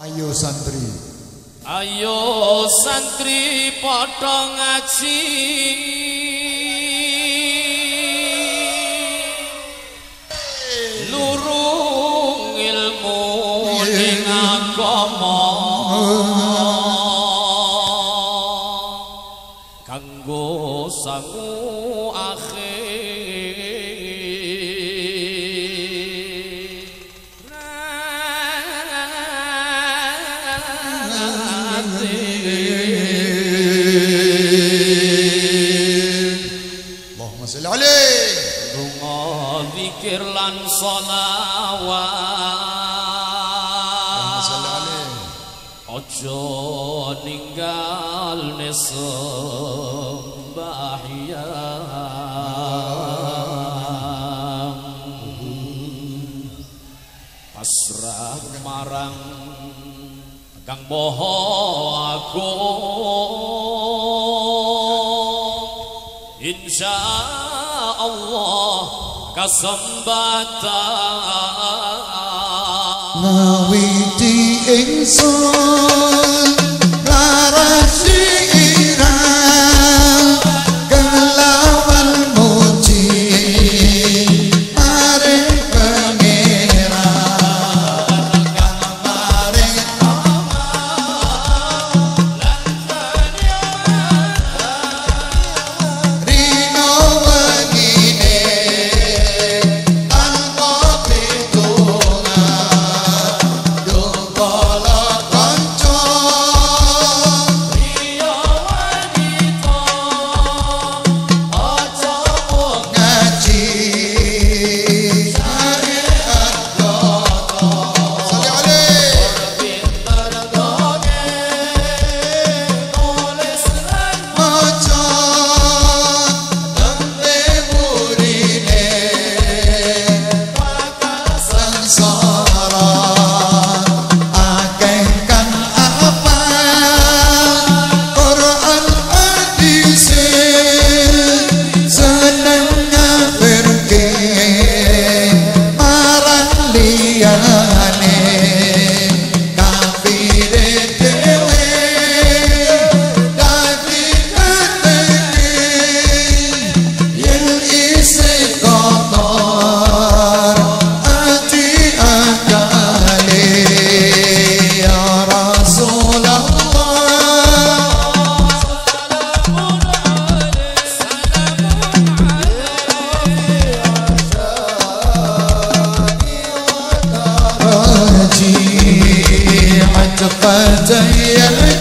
Ayo santri. Ayo santri padha ngaji. Lurung ilmu ning agama. Kanggo sangu akhir Allahumma salli alaih Dungo zikir lan solawat salli alaih Ojo ninggal sembahyang Kang Moho aku Insya Allah kesempatan Ngawiti ingsun عتقة يجي